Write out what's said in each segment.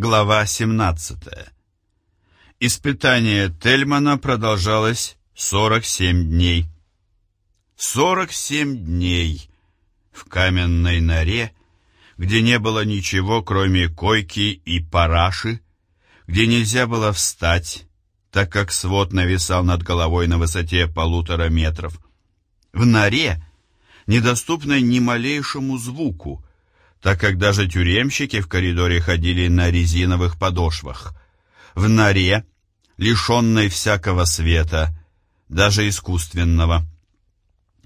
Глава 17. Испытание Тельмана продолжалось 47 дней. 47 дней в каменной норе, где не было ничего, кроме койки и параши, где нельзя было встать, так как свод нависал над головой на высоте полутора метров. В норе, недоступной ни малейшему звуку, так как даже тюремщики в коридоре ходили на резиновых подошвах. В норе, лишенной всякого света, даже искусственного.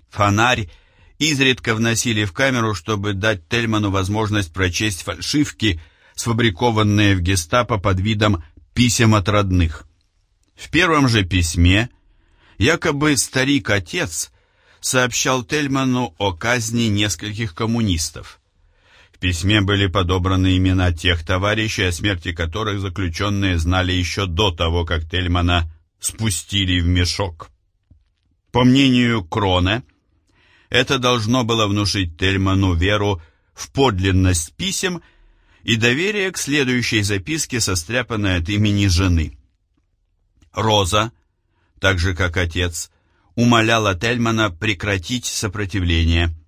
Фонарь изредка вносили в камеру, чтобы дать Тельману возможность прочесть фальшивки, сфабрикованные в гестапо под видом писем от родных. В первом же письме якобы старик-отец сообщал Тельману о казни нескольких коммунистов письме были подобраны имена тех товарищей, о смерти которых заключенные знали еще до того, как Тельмана спустили в мешок. По мнению Кроне, это должно было внушить Тельману веру в подлинность писем и доверие к следующей записке, состряпанной от имени жены. Роза, так же как отец, умоляла Тельмана прекратить сопротивление –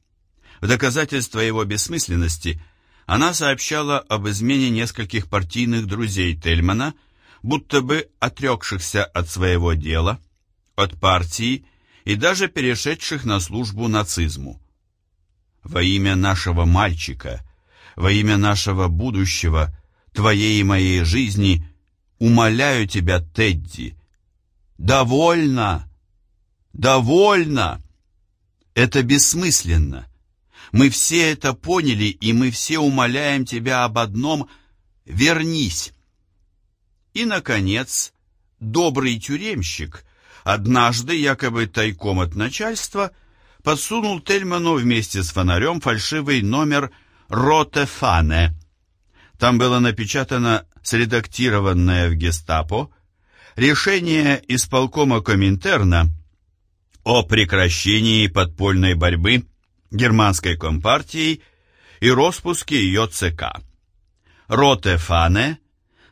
в доказательство его бессмысленности она сообщала об измене нескольких партийных друзей Тельмана, будто бы отрекшихся от своего дела, от партии и даже перешедших на службу нацизму. Во имя нашего мальчика, во имя нашего будущего, твоей и моей жизни, умоляю тебя, Тедди, довольно, довольно. Это бессмысленно. Мы все это поняли, и мы все умоляем тебя об одном — вернись. И, наконец, добрый тюремщик однажды, якобы тайком от начальства, подсунул Тельману вместе с фонарем фальшивый номер «Ротефане». Там было напечатано средактированное в гестапо решение исполкома Коминтерна о прекращении подпольной борьбы германской компартией и распуске ее ЦК. Роте Фане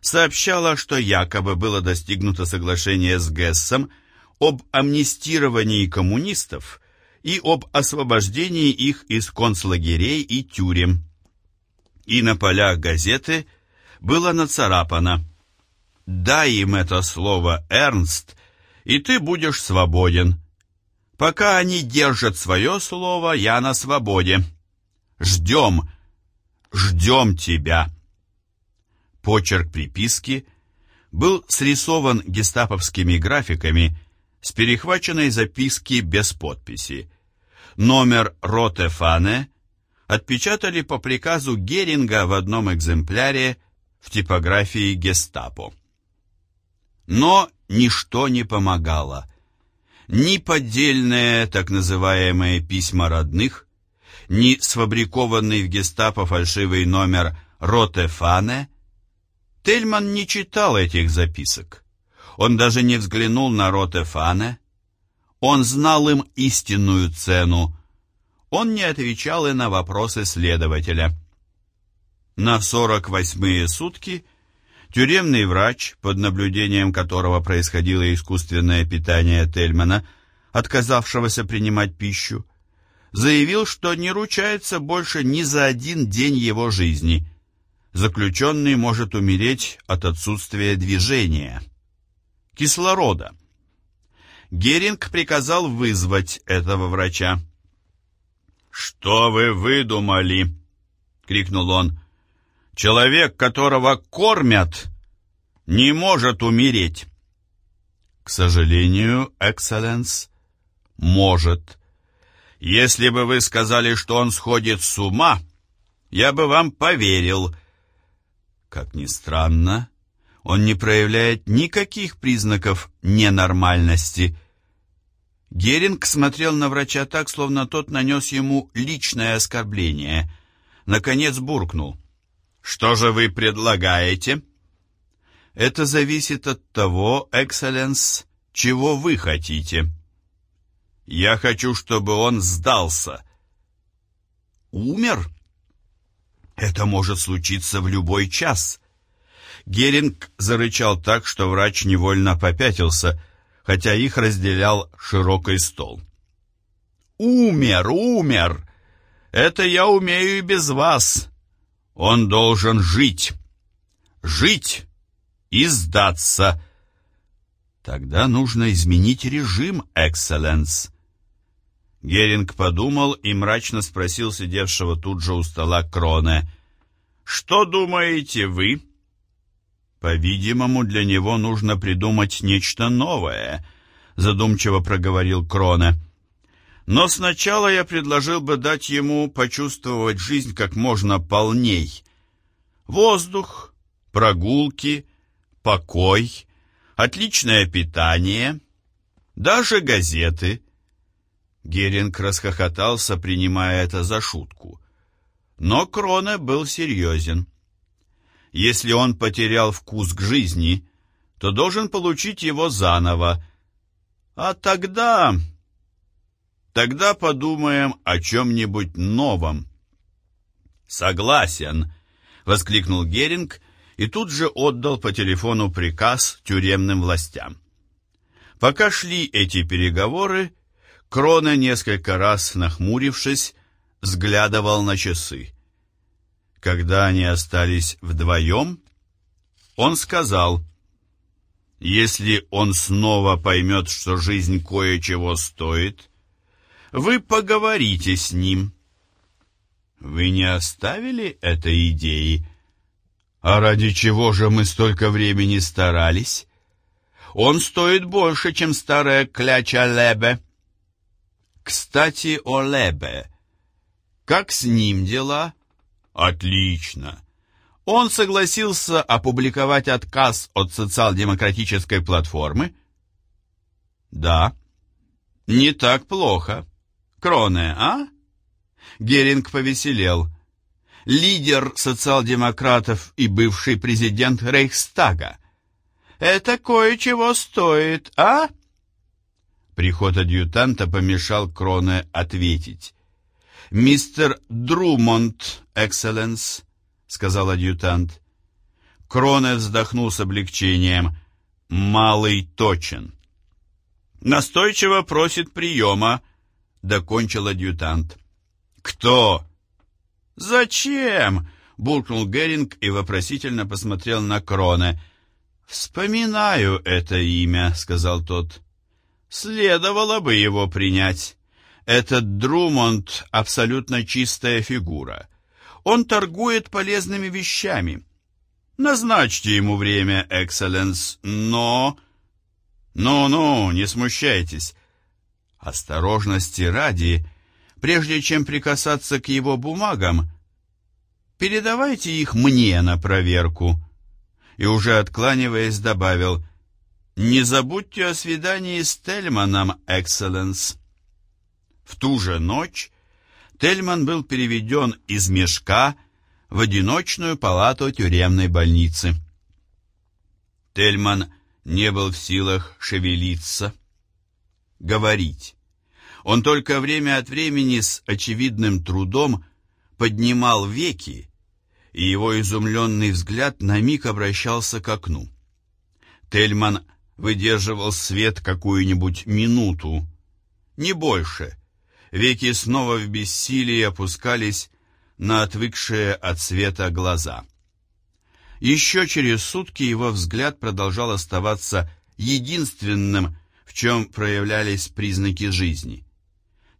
сообщала, что якобы было достигнуто соглашение с Гессом об амнистировании коммунистов и об освобождении их из концлагерей и тюрем. И на полях газеты было нацарапано «Дай им это слово, Эрнст, и ты будешь свободен». Пока они держат свое слово, я на свободе. Ждем, ждем тебя. Почерк приписки был срисован гестаповскими графиками с перехваченной записки без подписи. Номер Ротефане отпечатали по приказу Геринга в одном экземпляре в типографии гестапо. Но ничто не помогало ни поддельные так называемые письма родных, ни сфабрикованный в гестапо фальшивый номер Ротефане. Тельман не читал этих записок. Он даже не взглянул на Ротефане. Он знал им истинную цену. Он не отвечал и на вопросы следователя. На сорок восьмые сутки Тюремный врач, под наблюдением которого происходило искусственное питание Тельмана, отказавшегося принимать пищу, заявил, что не ручается больше ни за один день его жизни. Заключенный может умереть от отсутствия движения. Кислорода. Геринг приказал вызвать этого врача. «Что вы выдумали?» — крикнул он. Человек, которого кормят, не может умереть. К сожалению, экселленс, может. Если бы вы сказали, что он сходит с ума, я бы вам поверил. Как ни странно, он не проявляет никаких признаков ненормальности. Геринг смотрел на врача так, словно тот нанес ему личное оскорбление. Наконец буркнул. Что же вы предлагаете? Это зависит от того, экселленс, чего вы хотите. Я хочу, чтобы он сдался. Умер? Это может случиться в любой час. Геринг зарычал так, что врач невольно попятился, хотя их разделял широкий стол. «Умер, умер! Это я умею и без вас. Он должен жить. Жить и сдаться». Тогда нужно изменить режим, экселленс. Геринг подумал и мрачно спросил сидевшего тут же у стола Кроне. «Что думаете вы?» «По-видимому, для него нужно придумать нечто новое», — задумчиво проговорил Кроне. «Но сначала я предложил бы дать ему почувствовать жизнь как можно полней. Воздух, прогулки, покой, отличное питание, даже газеты». Геринг расхохотался, принимая это за шутку. Но Кроне был серьезен. Если он потерял вкус к жизни, то должен получить его заново. А тогда... Тогда подумаем о чем-нибудь новом. «Согласен», — воскликнул Геринг и тут же отдал по телефону приказ тюремным властям. Пока шли эти переговоры, Крона, несколько раз нахмурившись, взглядывал на часы. Когда они остались вдвоем, он сказал, «Если он снова поймет, что жизнь кое-чего стоит, вы поговорите с ним». «Вы не оставили этой идеи?» «А ради чего же мы столько времени старались?» «Он стоит больше, чем старая кляча Лебе». «Кстати, о Лебе. Как с ним дела?» Отлично. Он согласился опубликовать отказ от социал-демократической платформы? Да. Не так плохо. Кроне, а? Геринг повеселел. Лидер социал-демократов и бывший президент Рейхстага. Это кое-чего стоит, а? Приход адъютанта помешал Кроне ответить. «Мистер Друмонд, экселленс», — сказал адъютант. Кроне вздохнул с облегчением. «Малый точен». «Настойчиво просит приема», — докончил адъютант. «Кто?» «Зачем?» — буркнул Геринг и вопросительно посмотрел на Кроне. «Вспоминаю это имя», — сказал тот. «Следовало бы его принять». Этот Друмонд абсолютно чистая фигура. Он торгует полезными вещами. Назначьте ему время, экселленс, но... Ну-ну, не смущайтесь. Осторожности ради, прежде чем прикасаться к его бумагам, передавайте их мне на проверку. И уже откланиваясь, добавил, «Не забудьте о свидании с Тельманом, экселленс». В ту же ночь Тельман был переведен из мешка в одиночную палату тюремной больницы. Тельман не был в силах шевелиться, говорить. Он только время от времени с очевидным трудом поднимал веки, и его изумленный взгляд на миг обращался к окну. Тельман выдерживал свет какую-нибудь минуту, не больше, Веки снова в бессилии опускались на отвыкшие от света глаза. Еще через сутки его взгляд продолжал оставаться единственным, в чем проявлялись признаки жизни.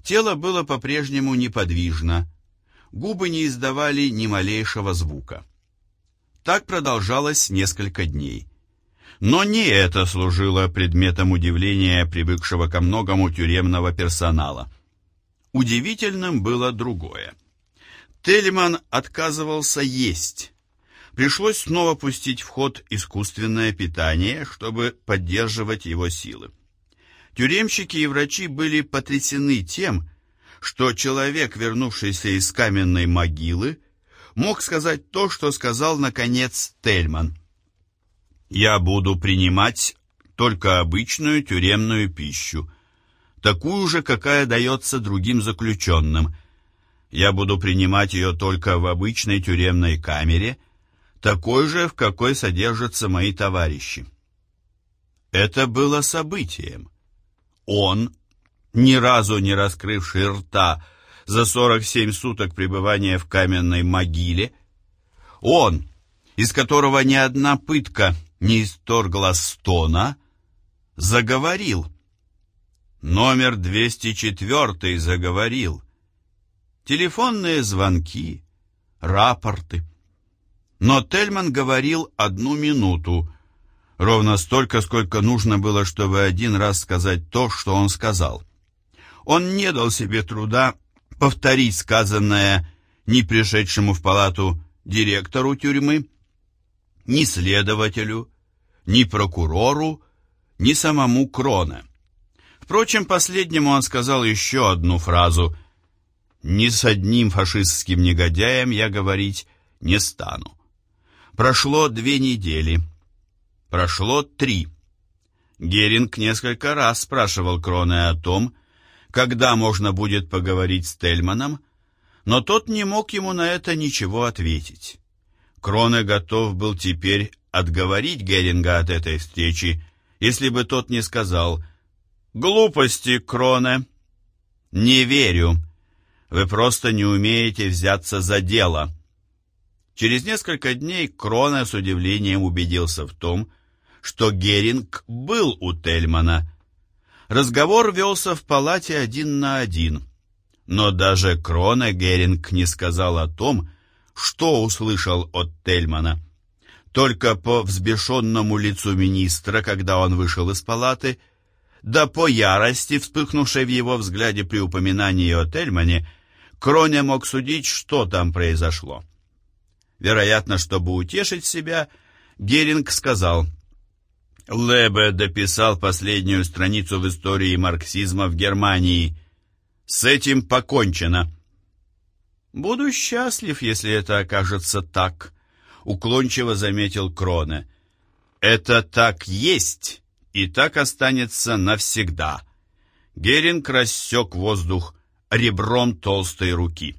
Тело было по-прежнему неподвижно, губы не издавали ни малейшего звука. Так продолжалось несколько дней. Но не это служило предметом удивления привыкшего ко многому тюремного персонала – Удивительным было другое. Телеман отказывался есть. Пришлось снова пустить в ход искусственное питание, чтобы поддерживать его силы. Тюремщики и врачи были потрясены тем, что человек, вернувшийся из каменной могилы, мог сказать то, что сказал, наконец, Тельман. «Я буду принимать только обычную тюремную пищу», такую же, какая дается другим заключенным. Я буду принимать ее только в обычной тюремной камере, такой же, в какой содержатся мои товарищи. Это было событием. Он, ни разу не раскрывший рта за 47 суток пребывания в каменной могиле, он, из которого ни одна пытка не исторгла стона, заговорил. Номер 204 заговорил. Телефонные звонки, рапорты. Но Тельман говорил одну минуту, ровно столько, сколько нужно было, чтобы один раз сказать то, что он сказал. Он не дал себе труда повторить сказанное ни пришедшему в палату директору тюрьмы, ни следователю, ни прокурору, ни самому Кроне. Впрочем, последнему он сказал еще одну фразу «Ни с одним фашистским негодяем я говорить не стану». Прошло две недели. Прошло три. Геринг несколько раз спрашивал Кроне о том, когда можно будет поговорить с Тельманом, но тот не мог ему на это ничего ответить. Кроне готов был теперь отговорить Геринга от этой встречи, если бы тот не сказал «Глупости, Кроне!» «Не верю. Вы просто не умеете взяться за дело». Через несколько дней Кроне с удивлением убедился в том, что Геринг был у Тельмана, Разговор велся в палате один на один. Но даже Крона Геринг не сказал о том, что услышал от Тельмана. Только по взбешенному лицу министра, когда он вышел из палаты, да по ярости, вспыхнувшей в его взгляде при упоминании о Тельмане, Кроня мог судить, что там произошло. Вероятно, чтобы утешить себя, Геринг сказал – Лебе дописал последнюю страницу в истории марксизма в Германии. С этим покончено. «Буду счастлив, если это окажется так», — уклончиво заметил Кроне. «Это так есть и так останется навсегда». Геринг рассек воздух ребром толстой руки.